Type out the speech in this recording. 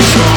Show.